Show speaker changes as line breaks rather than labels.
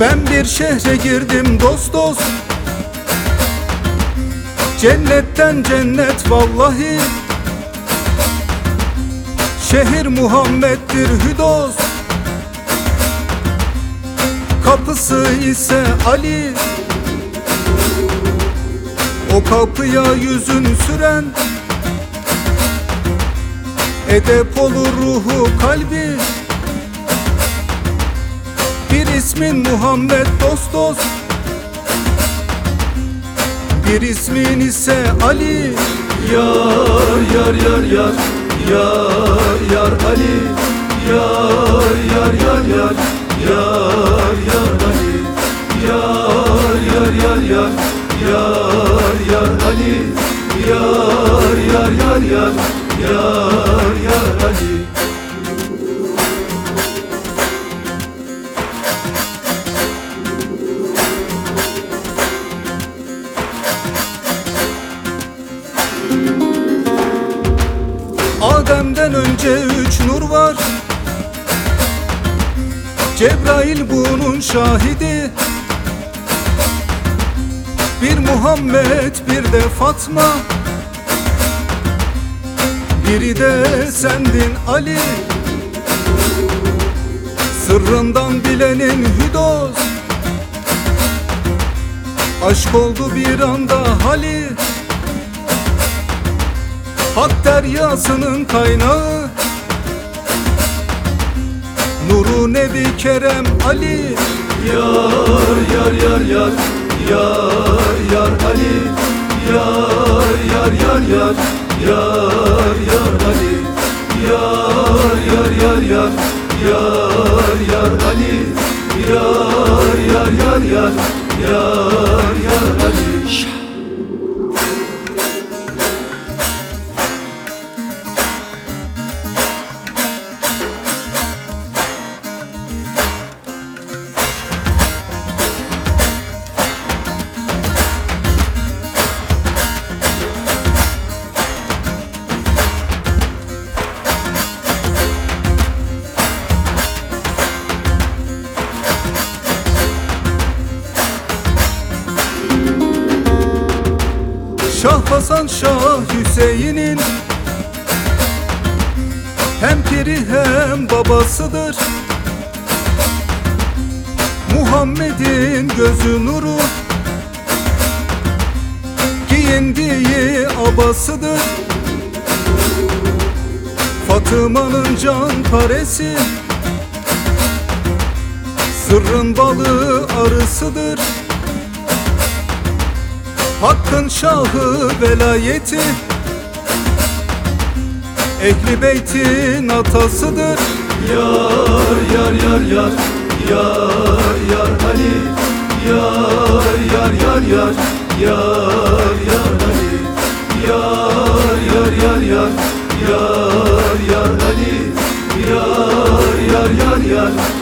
Ben bir şehre girdim dost dost. Cennetten cennet vallahi. Şehir Muhammed'dir hüdos. Kapısı ise Ali. O kapıya yüzün süren. Edep olur ruhu kalbi ismin Muhammed dost dost Bir ismin ise Ali.
Yar yar yar yar. Yar yar Ali. Yar yar yar yar. Yar yar Ali. Yar yar yar yar. Yar yar Ali. Yar yar yar yar. Yar
Adem'den önce üç nur var. Cebrail bunun şahidi. Bir Muhammed bir de Fatma. Biri de sendin Ali. Sırrından bilenin hüdos Aşk oldu bir anda Halil Hak deryasının kaynağı. Nuru Nebi Kerem Ali.
Yar yar yar yar. Yar yar Ali. Yar yar yar yar. Yar yar Ali. Yar yar yar yar. Yar yar Ali. Yar yar yar yar. Yar yar Ali.
Şah Hasan Şah Hüseyin'in Hem piri hem babasıdır. Muhammed'in gözü nuru Giyindiği abasıdır. Fatıma'nın can paresi Sırrın balığı arısıdır Hakkın şahı velayeti. Ehli beytin atasıdır.
Yar yar yar yar. Yar yar Ali. Yar yar yar yar. Yar yar Ali. Yar yar yar yar. Yar yar Ali. Yar yar yar yar